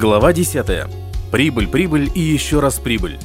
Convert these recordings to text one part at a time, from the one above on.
Глава 10. Прибыль, прибыль и еще раз прибыль.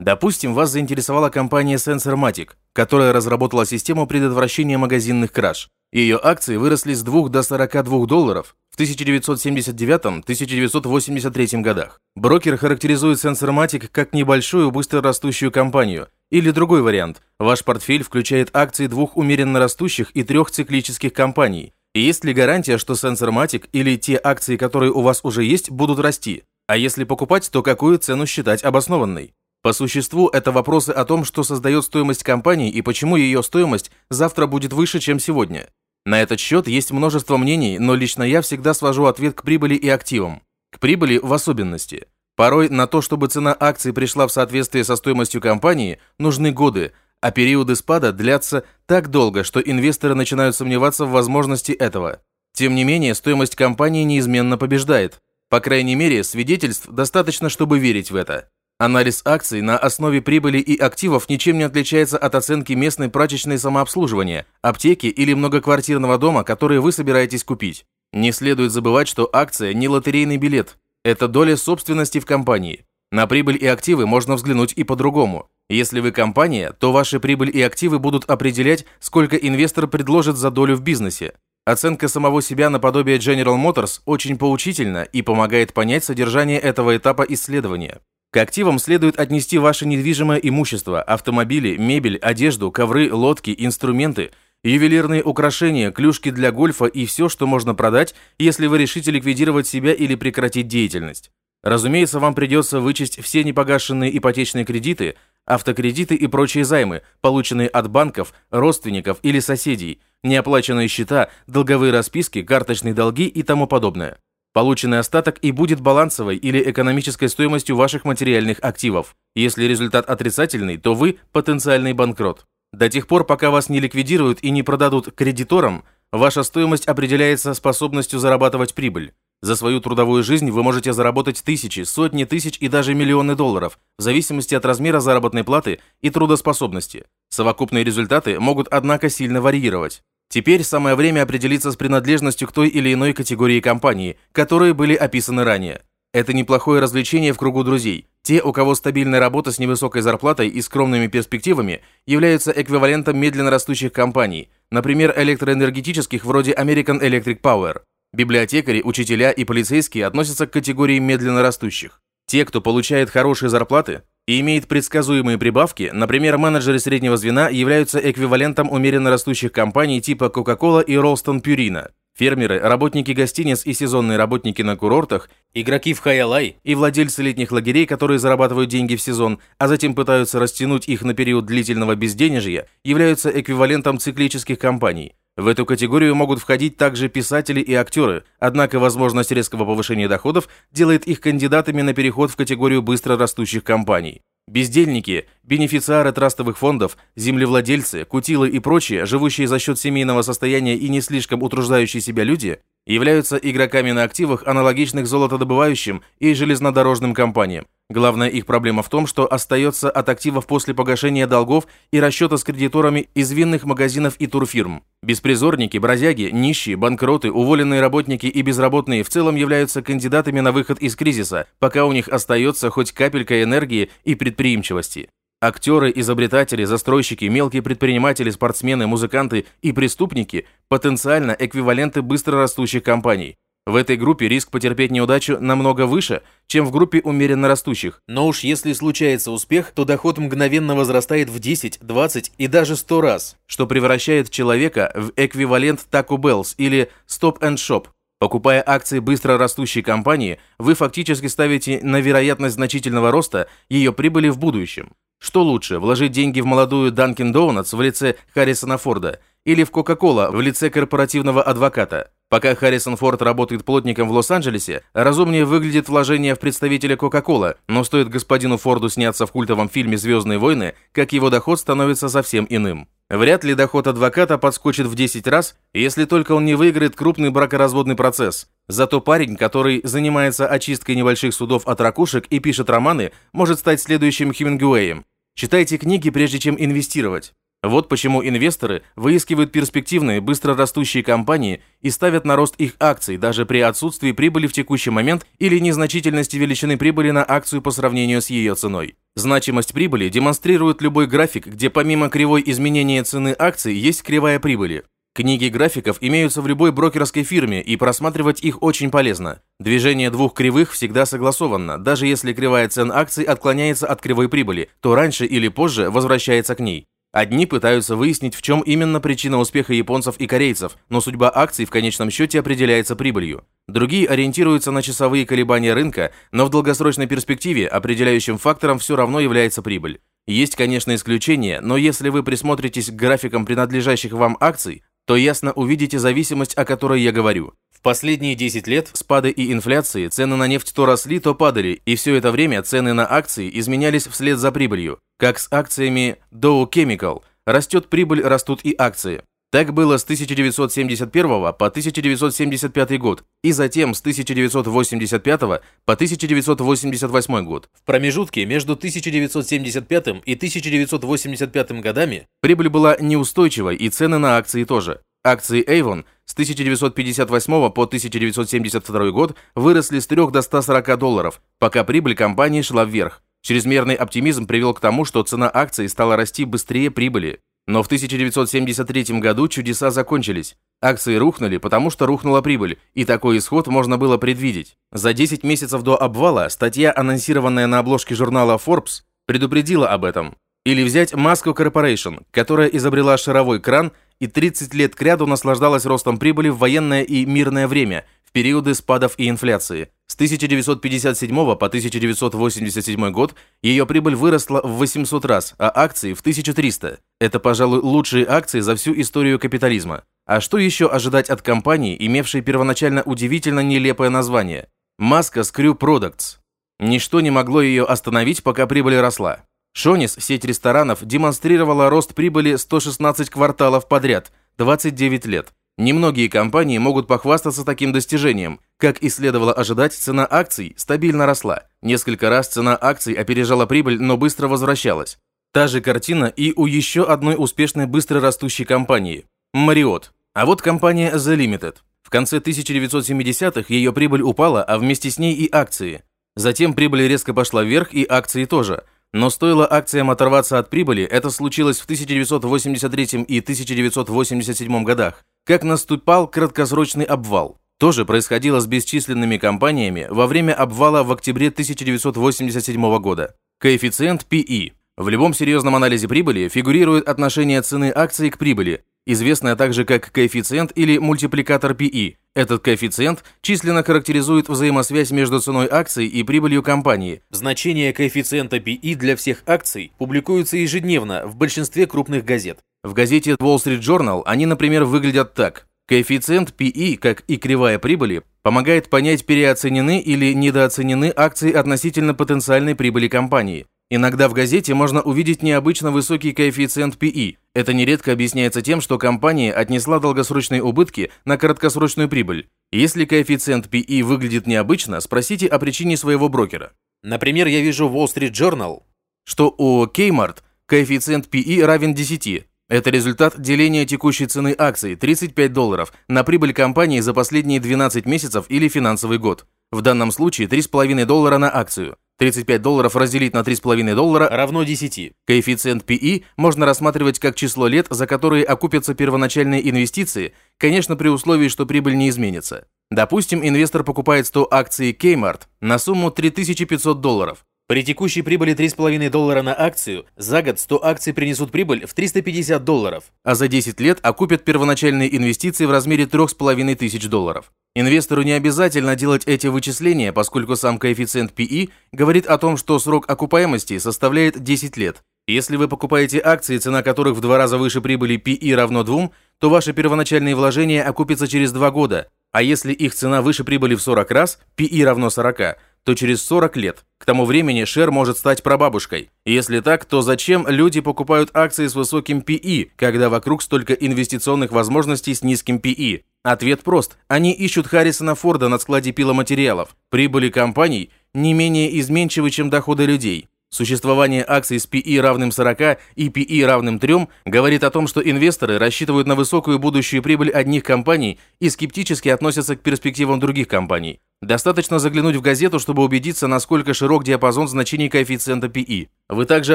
Допустим, вас заинтересовала компания SensorMatic, которая разработала систему предотвращения магазинных краж. Ее акции выросли с 2 до 42 долларов в 1979-1983 годах. Брокер характеризует SensorMatic как небольшую быстро растущую компанию. Или другой вариант. Ваш портфель включает акции двух умеренно растущих и трех циклических компаний. Есть ли гарантия, что SensorMatic или те акции, которые у вас уже есть, будут расти? А если покупать, то какую цену считать обоснованной? По существу, это вопросы о том, что создает стоимость компании и почему ее стоимость завтра будет выше, чем сегодня. На этот счет есть множество мнений, но лично я всегда свожу ответ к прибыли и активам. К прибыли в особенности. Порой на то, чтобы цена акций пришла в соответствие со стоимостью компании, нужны годы, а периоды спада длятся так долго, что инвесторы начинают сомневаться в возможности этого. Тем не менее, стоимость компании неизменно побеждает. По крайней мере, свидетельств достаточно, чтобы верить в это. Анализ акций на основе прибыли и активов ничем не отличается от оценки местной прачечной самообслуживания, аптеки или многоквартирного дома, которые вы собираетесь купить. Не следует забывать, что акция не лотерейный билет. Это доля собственности в компании. На прибыль и активы можно взглянуть и по-другому. Если вы компания, то ваши прибыль и активы будут определять, сколько инвестор предложит за долю в бизнесе. Оценка самого себя наподобие General Motors очень поучительна и помогает понять содержание этого этапа исследования. К активам следует отнести ваше недвижимое имущество, автомобили, мебель, одежду, ковры, лодки, инструменты, ювелирные украшения, клюшки для гольфа и все, что можно продать, если вы решите ликвидировать себя или прекратить деятельность. Разумеется, вам придется вычесть все непогашенные ипотечные кредиты, автокредиты и прочие займы, полученные от банков, родственников или соседей, неоплаченные счета, долговые расписки, карточные долги и тому подобное. Полученный остаток и будет балансовой или экономической стоимостью ваших материальных активов. Если результат отрицательный, то вы потенциальный банкрот. До тех пор, пока вас не ликвидируют и не продадут кредиторам, ваша стоимость определяется способностью зарабатывать прибыль. За свою трудовую жизнь вы можете заработать тысячи, сотни тысяч и даже миллионы долларов, в зависимости от размера заработной платы и трудоспособности. Совокупные результаты могут, однако, сильно варьировать. Теперь самое время определиться с принадлежностью к той или иной категории компании, которые были описаны ранее. Это неплохое развлечение в кругу друзей. Те, у кого стабильная работа с невысокой зарплатой и скромными перспективами, являются эквивалентом медленно растущих компаний, например, электроэнергетических вроде American Electric Power. Библиотекари, учителя и полицейские относятся к категории медленно растущих. Те, кто получает хорошие зарплаты, и имеет предсказуемые прибавки, например, менеджеры среднего звена являются эквивалентом умеренно растущих компаний типа Coca-Cola и Ralston Purina. Фермеры, работники гостиниц и сезонные работники на курортах, игроки в хай и владельцы летних лагерей, которые зарабатывают деньги в сезон, а затем пытаются растянуть их на период длительного безденежья, являются эквивалентом циклических компаний. В эту категорию могут входить также писатели и актеры, однако возможность резкого повышения доходов делает их кандидатами на переход в категорию быстро растущих компаний. Бездельники, бенефициары трастовых фондов, землевладельцы, кутилы и прочие, живущие за счет семейного состояния и не слишком утруждающие себя люди, являются игроками на активах, аналогичных золотодобывающим и железнодорожным компаниям. Главная их проблема в том, что остается от активов после погашения долгов и расчета с кредиторами из винных магазинов и турфирм. Беспризорники, бродяги, нищие, банкроты, уволенные работники и безработные в целом являются кандидатами на выход из кризиса, пока у них остается хоть капелька энергии и предприимчивости. Актеры, изобретатели, застройщики, мелкие предприниматели, спортсмены, музыканты и преступники – потенциально эквиваленты быстрорастущих компаний. В этой группе риск потерпеть неудачу намного выше, чем в группе умеренно растущих. Но уж если случается успех, то доход мгновенно возрастает в 10, 20 и даже 100 раз, что превращает человека в эквивалент Taco Bells или Stop and Shop. Покупая акции быстро растущей компании, вы фактически ставите на вероятность значительного роста ее прибыли в будущем. Что лучше, вложить деньги в молодую Dunkin' Donuts в лице Харрисона Форда или в Coca-Cola в лице корпоративного адвоката? Пока Харрисон Форд работает плотником в Лос-Анджелесе, разумнее выглядит вложение в представителя Coca-Cola, но стоит господину Форду сняться в культовом фильме «Звездные войны», как его доход становится совсем иным. Вряд ли доход адвоката подскочит в 10 раз, если только он не выиграет крупный бракоразводный процесс. Зато парень, который занимается очисткой небольших судов от ракушек и пишет романы, может стать следующим Хемингуэем. Читайте книги, прежде чем инвестировать. Вот почему инвесторы выискивают перспективные, быстро растущие компании и ставят на рост их акций даже при отсутствии прибыли в текущий момент или незначительности величины прибыли на акцию по сравнению с ее ценой. Значимость прибыли демонстрирует любой график, где помимо кривой изменения цены акций есть кривая прибыли. Книги графиков имеются в любой брокерской фирме, и просматривать их очень полезно. Движение двух кривых всегда согласованно. Даже если кривая цен акций отклоняется от кривой прибыли, то раньше или позже возвращается к ней. Одни пытаются выяснить, в чем именно причина успеха японцев и корейцев, но судьба акций в конечном счете определяется прибылью. Другие ориентируются на часовые колебания рынка, но в долгосрочной перспективе определяющим фактором все равно является прибыль. Есть, конечно, исключения, но если вы присмотритесь к графикам принадлежащих вам акций, то ясно увидите зависимость, о которой я говорю. В последние 10 лет спады и инфляции цены на нефть то росли, то падали, и все это время цены на акции изменялись вслед за прибылью. Как с акциями Dow Chemical. Растет прибыль, растут и акции. Так было с 1971 по 1975 год и затем с 1985 по 1988 год. В промежутке между 1975 и 1985 годами прибыль была неустойчивой и цены на акции тоже. Акции Avon с 1958 по 1972 год выросли с 3 до 140 долларов, пока прибыль компании шла вверх. Чрезмерный оптимизм привел к тому, что цена акций стала расти быстрее прибыли. Но в 1973 году чудеса закончились. Акции рухнули, потому что рухнула прибыль, и такой исход можно было предвидеть. За 10 месяцев до обвала статья, анонсированная на обложке журнала Forbes, предупредила об этом. Или взять Moscow Corporation, которая изобрела шаровой кран и 30 лет кряду наслаждалась ростом прибыли в военное и мирное время, в периоды спадов и инфляции. С 1957 по 1987 год ее прибыль выросла в 800 раз, а акции в 1300. Это, пожалуй, лучшие акции за всю историю капитализма. А что еще ожидать от компании, имевшей первоначально удивительно нелепое название? Маска Screw Products. Ничто не могло ее остановить, пока прибыль росла. Шонис, сеть ресторанов, демонстрировала рост прибыли 116 кварталов подряд, 29 лет. Немногие компании могут похвастаться таким достижением. Как и следовало ожидать, цена акций стабильно росла. Несколько раз цена акций опережала прибыль, но быстро возвращалась. Та же картина и у еще одной успешной быстро растущей компании – Marriott. А вот компания The Limited. В конце 1970-х ее прибыль упала, а вместе с ней и акции. Затем прибыль резко пошла вверх, и акции тоже – но стоило акциям оторваться от прибыли, это случилось в 1983 и 1987 годах как наступал краткосрочный обвал. То же происходило с бесчисленными компаниями во время обвала в октябре 1987 года. Коэффициент PE. В любом серьезном анализе прибыли фигурирует отношение цены акции к прибыли, известное также как коэффициент или мультипликатор PE. Этот коэффициент численно характеризует взаимосвязь между ценой акций и прибылью компании. Значение коэффициента PE для всех акций публикуется ежедневно в большинстве крупных газет. В газете Wall Street Journal они, например, выглядят так. Коэффициент PE, как и кривая прибыли, помогает понять, переоценены или недооценены акции относительно потенциальной прибыли компании. Иногда в газете можно увидеть необычно высокий коэффициент PE. Это нередко объясняется тем, что компания отнесла долгосрочные убытки на краткосрочную прибыль. Если коэффициент PE выглядит необычно, спросите о причине своего брокера. Например, я вижу в Wall Street Journal, что у Kmart коэффициент PE равен 10, это результат деления текущей цены акций 35 долларов на прибыль компании за последние 12 месяцев или финансовый год. В данном случае 3,5 доллара на акцию. 35 долларов разделить на 3,5 доллара равно 10. Коэффициент PE можно рассматривать как число лет, за которые окупятся первоначальные инвестиции, конечно при условии, что прибыль не изменится. Допустим, инвестор покупает 100 акций Kmart на сумму 3500 долларов. При текущей прибыли 3,5 доллара на акцию, за год 100 акций принесут прибыль в 350 долларов, а за 10 лет окупят первоначальные инвестиции в размере 3,5 тысяч долларов. Инвестору не обязательно делать эти вычисления, поскольку сам коэффициент PE говорит о том, что срок окупаемости составляет 10 лет. Если вы покупаете акции, цена которых в два раза выше прибыли PE равно 2, то ваши первоначальные вложения окупятся через 2 года, а если их цена выше прибыли в 40 раз, PE равно 40, то через 40 лет. К тому времени Шер может стать прабабушкой. Если так, то зачем люди покупают акции с высоким PE, когда вокруг столько инвестиционных возможностей с низким PE? Ответ прост. Они ищут Харрисона Форда на складе пиломатериалов. Прибыли компаний не менее изменчивы, чем доходы людей. Существование акций с PE равным 40 и PE равным 3 говорит о том, что инвесторы рассчитывают на высокую будущую прибыль одних компаний и скептически относятся к перспективам других компаний. Достаточно заглянуть в газету, чтобы убедиться, насколько широк диапазон значений коэффициента PE. Вы также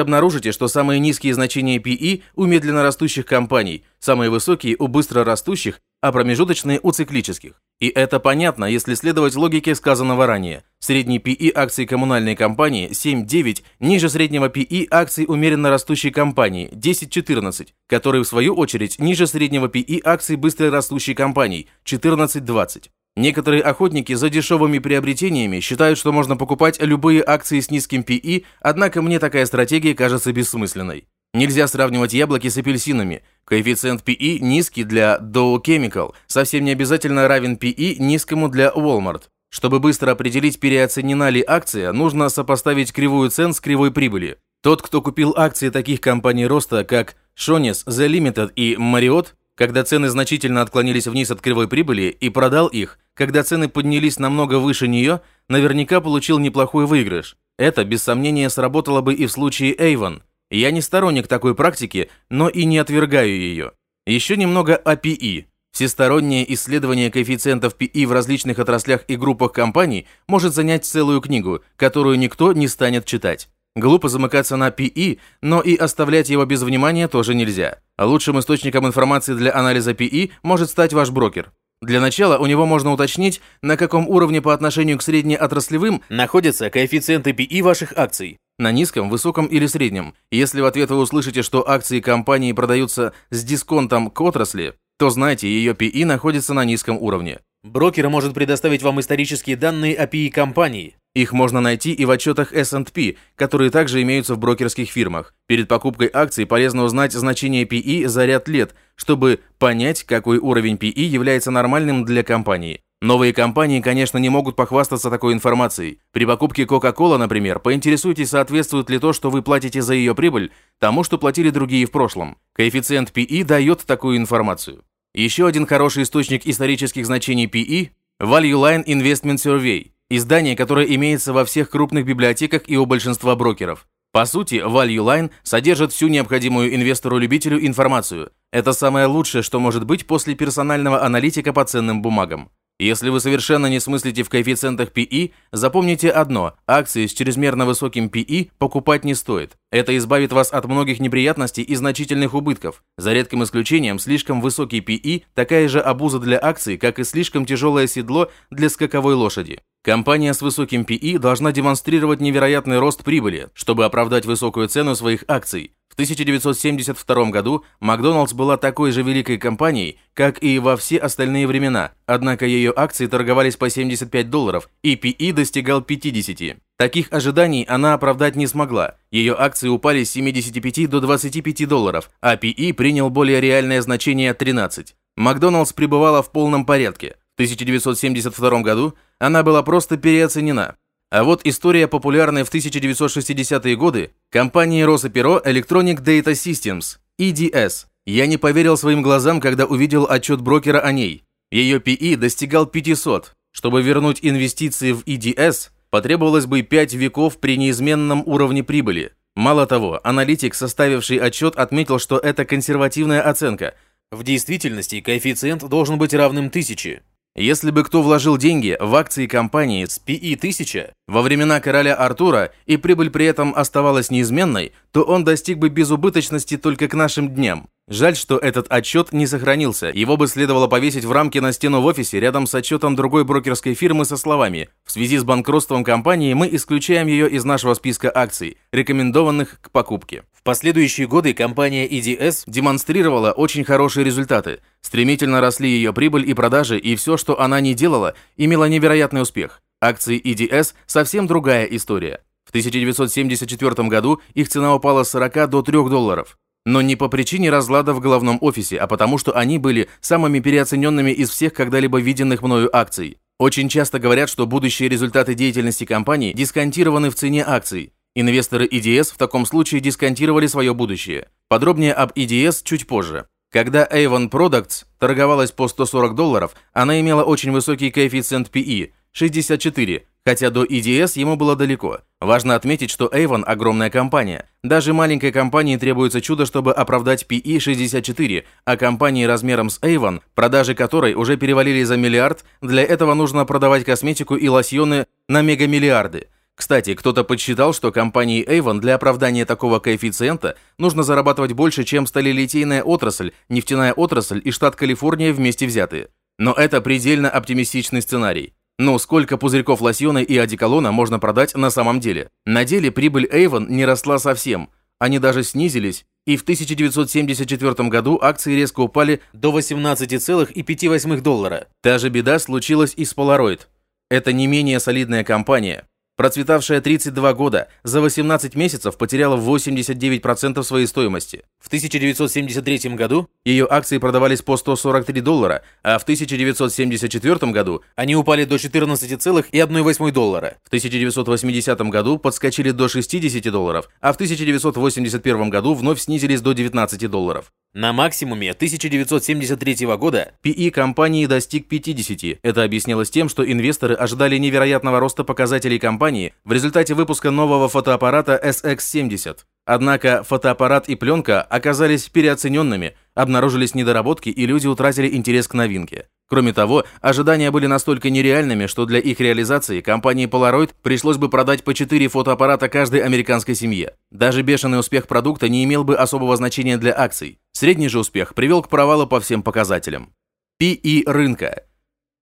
обнаружите, что самые низкие значения PE у медленно растущих компаний, самые высокие у быстро растущих, а промежуточные у циклических. И это понятно, если следовать логике сказанного ранее. Средний PE акций коммунальной компании 7-9 ниже среднего PE акций умеренно растущей компании 10-14, которые в свою очередь ниже среднего PE акций быстро растущей компании 14-20. Некоторые охотники за дешевыми приобретениями считают, что можно покупать любые акции с низким PE, однако мне такая стратегия кажется бессмысленной. Нельзя сравнивать яблоки с апельсинами. Коэффициент PE низкий для Dow Chemical, совсем не обязательно равен PE низкому для Walmart. Чтобы быстро определить, переоценена ли акция, нужно сопоставить кривую цен с кривой прибыли. Тот, кто купил акции таких компаний роста, как Shoness, The Limited и Marriott, когда цены значительно отклонились вниз от кривой прибыли и продал их, когда цены поднялись намного выше нее, наверняка получил неплохой выигрыш. Это, без сомнения, сработало бы и в случае Avon. Я не сторонник такой практики, но и не отвергаю ее. Еще немного о PE. Всестороннее исследование коэффициентов PE в различных отраслях и группах компаний может занять целую книгу, которую никто не станет читать. Глупо замыкаться на PE, но и оставлять его без внимания тоже нельзя. Лучшим источником информации для анализа PE может стать ваш брокер. Для начала у него можно уточнить, на каком уровне по отношению к среднеотраслевым находятся коэффициенты PE ваших акций. На низком, высоком или среднем. Если в ответ вы услышите, что акции компании продаются с дисконтом к отрасли, то знайте, ее PE находится на низком уровне. Брокер может предоставить вам исторические данные о PE компании. Их можно найти и в отчетах S&P, которые также имеются в брокерских фирмах. Перед покупкой акций полезно узнать значение PE за ряд лет, чтобы понять, какой уровень PE является нормальным для компании. Новые компании, конечно, не могут похвастаться такой информацией. При покупке Coca-Cola, например, поинтересуйтесь, соответствует ли то, что вы платите за ее прибыль, тому, что платили другие в прошлом. Коэффициент PE дает такую информацию. Еще один хороший источник исторических значений PE – Value Line Investment Survey, издание, которое имеется во всех крупных библиотеках и у большинства брокеров. По сути, Value Line содержит всю необходимую инвестору-любителю информацию. Это самое лучшее, что может быть после персонального аналитика по ценным бумагам. Если вы совершенно не смыслите в коэффициентах PE, запомните одно – акции с чрезмерно высоким PE покупать не стоит. Это избавит вас от многих неприятностей и значительных убытков. За редким исключением, слишком высокий PE – такая же обуза для акций, как и слишком тяжелое седло для скаковой лошади. Компания с высоким PE должна демонстрировать невероятный рост прибыли, чтобы оправдать высокую цену своих акций. В 1972 году Макдоналдс была такой же великой компанией, как и во все остальные времена, однако ее акции торговались по 75 долларов, и PE достигал 50. Таких ожиданий она оправдать не смогла. Ее акции упали с 75 до 25 долларов, а PE принял более реальное значение 13. Макдоналдс пребывала в полном порядке. В 1972 году она была просто переоценена. А вот история, популярная в 1960-е годы, компании Росоперо Electronic Data Systems, EDS. Я не поверил своим глазам, когда увидел отчет брокера о ней. Ее PE достигал 500. Чтобы вернуть инвестиции в EDS, потребовалось бы 5 веков при неизменном уровне прибыли. Мало того, аналитик, составивший отчет, отметил, что это консервативная оценка. В действительности коэффициент должен быть равным 1000. Если бы кто вложил деньги в акции компании с PE 1000 во времена короля Артура и прибыль при этом оставалась неизменной, то он достиг бы безубыточности только к нашим дням. Жаль, что этот отчет не сохранился. Его бы следовало повесить в рамке на стену в офисе рядом с отчетом другой брокерской фирмы со словами «В связи с банкротством компании мы исключаем ее из нашего списка акций, рекомендованных к покупке». В последующие годы компания EDS демонстрировала очень хорошие результаты. Стремительно росли ее прибыль и продажи, и все, что она не делала, имело невероятный успех. Акции EDS – совсем другая история. В 1974 году их цена упала с 40 до 3 долларов. Но не по причине разлада в головном офисе, а потому что они были самыми переоцененными из всех когда-либо виденных мною акций. Очень часто говорят, что будущие результаты деятельности компании дисконтированы в цене акций. Инвесторы EDS в таком случае дисконтировали свое будущее. Подробнее об EDS чуть позже. Когда Avon Products торговалась по 140 долларов, она имела очень высокий коэффициент PE – 64, хотя до EDS ему было далеко. Важно отметить, что Avon – огромная компания. Даже маленькой компании требуется чудо, чтобы оправдать PE 64, а компании размером с Avon, продажи которой уже перевалили за миллиард, для этого нужно продавать косметику и лосьоны на мегамиллиарды. Кстати, кто-то подсчитал, что компании Avon для оправдания такого коэффициента нужно зарабатывать больше, чем сталелитейная отрасль, нефтяная отрасль и штат Калифорния вместе взятые. Но это предельно оптимистичный сценарий. Но сколько пузырьков лосьона и одеколона можно продать на самом деле? На деле прибыль Avon не росла совсем. Они даже снизились, и в 1974 году акции резко упали до 18,5 доллара. Та же беда случилась и с Polaroid. Это не менее солидная компания, Процветавшая 32 года, за 18 месяцев потеряла 89% своей стоимости. В 1973 году ее акции продавались по 143 доллара, а в 1974 году они упали до 14,1 доллара. В 1980 году подскочили до 60 долларов, а в 1981 году вновь снизились до 19 долларов. На максимуме 1973 года PE компании достиг 50. Это объяснялось тем, что инвесторы ожидали невероятного роста показателей компании в результате выпуска нового фотоаппарата SX70. Однако фотоаппарат и пленка оказались переоцененными, обнаружились недоработки и люди утратили интерес к новинке. Кроме того, ожидания были настолько нереальными, что для их реализации компании Polaroid пришлось бы продать по 4 фотоаппарата каждой американской семье. Даже бешеный успех продукта не имел бы особого значения для акций. Средний же успех привел к провалу по всем показателям. PE рынка.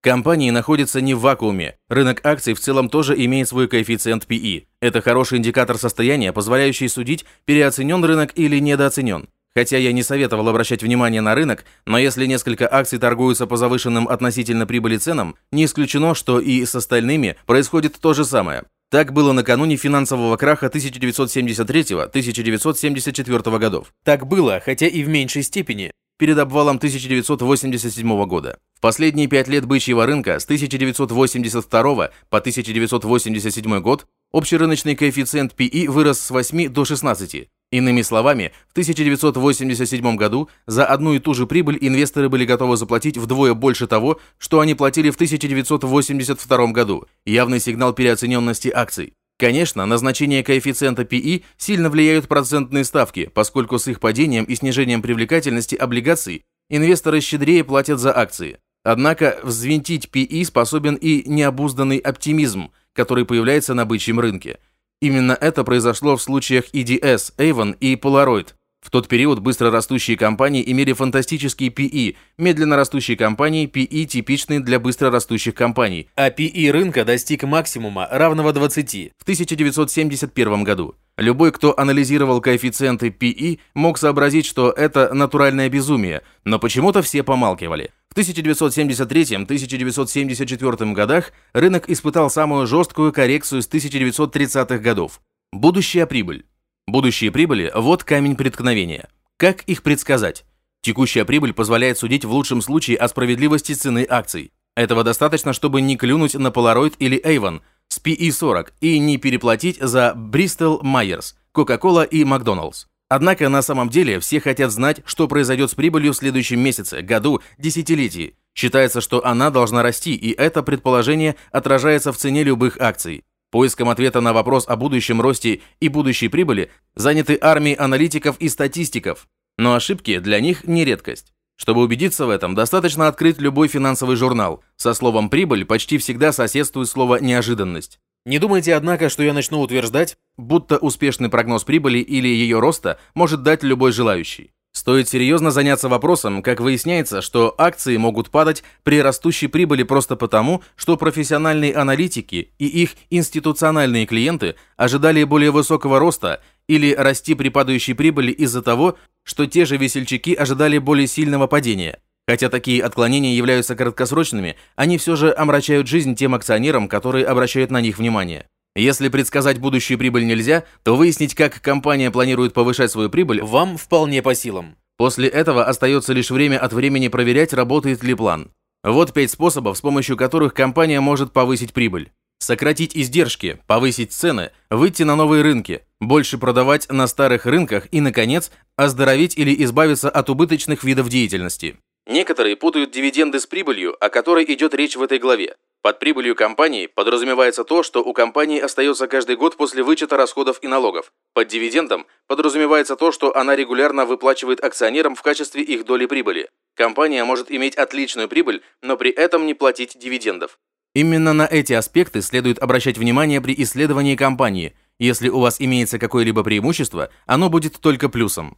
Компании находятся не в вакууме. Рынок акций в целом тоже имеет свой коэффициент PE. Это хороший индикатор состояния, позволяющий судить, переоценен рынок или недооценен. Хотя я не советовал обращать внимание на рынок, но если несколько акций торгуются по завышенным относительно прибыли ценам, не исключено, что и с остальными происходит то же самое. Так было накануне финансового краха 1973-1974 годов. Так было, хотя и в меньшей степени, перед обвалом 1987 года. В последние пять лет бычьего рынка с 1982 по 1987 год общий рыночный коэффициент PE вырос с 8 до 16. Иными словами, в 1987 году за одну и ту же прибыль инвесторы были готовы заплатить вдвое больше того, что они платили в 1982 году, явный сигнал переоцененности акций. Конечно, на значение коэффициента PE сильно влияют процентные ставки, поскольку с их падением и снижением привлекательности облигаций инвесторы щедрее платят за акции. Однако взвинтить PE способен и необузданный оптимизм, который появляется на бычьем рынке. Именно это произошло в случаях EDS, Avon и Polaroid – в тот период быстро растущие компании имели фантастический PE, медленно растущие компании PE типичные для быстро растущих компаний, а PE рынка достиг максимума, равного 20, в 1971 году. Любой, кто анализировал коэффициенты PE, мог сообразить, что это натуральное безумие, но почему-то все помалкивали. В 1973-1974 годах рынок испытал самую жесткую коррекцию с 1930-х годов. Будущая прибыль. Будущие прибыли – вот камень преткновения. Как их предсказать? Текущая прибыль позволяет судить в лучшем случае о справедливости цены акций. Этого достаточно, чтобы не клюнуть на Polaroid или Avon с PE40 и не переплатить за Bristol Myers, Coca-Cola и McDonald's. Однако на самом деле все хотят знать, что произойдет с прибылью в следующем месяце, году, десятилетии. Считается, что она должна расти, и это предположение отражается в цене любых акций. Поиском ответа на вопрос о будущем росте и будущей прибыли заняты армии аналитиков и статистиков, но ошибки для них не редкость. Чтобы убедиться в этом, достаточно открыть любой финансовый журнал. Со словом «прибыль» почти всегда соседствует слово «неожиданность». Не думайте, однако, что я начну утверждать, будто успешный прогноз прибыли или ее роста может дать любой желающий. Стоит серьезно заняться вопросом, как выясняется, что акции могут падать при растущей прибыли просто потому, что профессиональные аналитики и их институциональные клиенты ожидали более высокого роста или расти при падающей прибыли из-за того, что те же весельчаки ожидали более сильного падения. Хотя такие отклонения являются краткосрочными, они все же омрачают жизнь тем акционерам, которые обращают на них внимание. Если предсказать будущую прибыль нельзя, то выяснить, как компания планирует повышать свою прибыль, вам вполне по силам. После этого остается лишь время от времени проверять, работает ли план. Вот пять способов, с помощью которых компания может повысить прибыль. Сократить издержки, повысить цены, выйти на новые рынки, больше продавать на старых рынках и, наконец, оздоровить или избавиться от убыточных видов деятельности. Некоторые путают дивиденды с прибылью, о которой идет речь в этой главе. Под прибылью компании подразумевается то, что у компании остается каждый год после вычета расходов и налогов. Под дивидендом подразумевается то, что она регулярно выплачивает акционерам в качестве их доли прибыли. Компания может иметь отличную прибыль, но при этом не платить дивидендов. Именно на эти аспекты следует обращать внимание при исследовании компании. Если у вас имеется какое-либо преимущество, оно будет только плюсом.